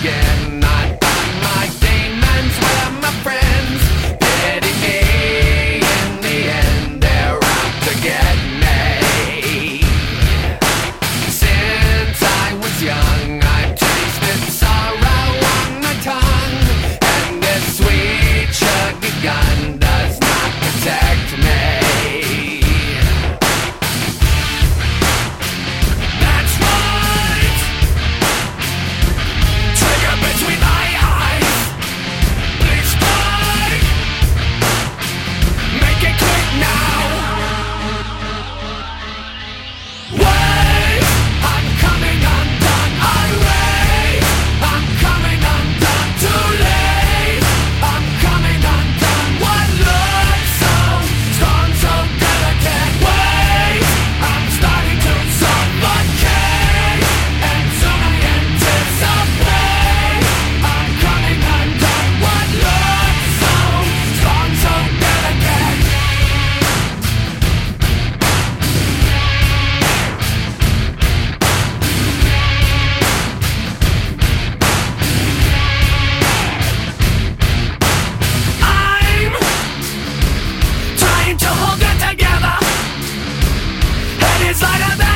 skin Inside of them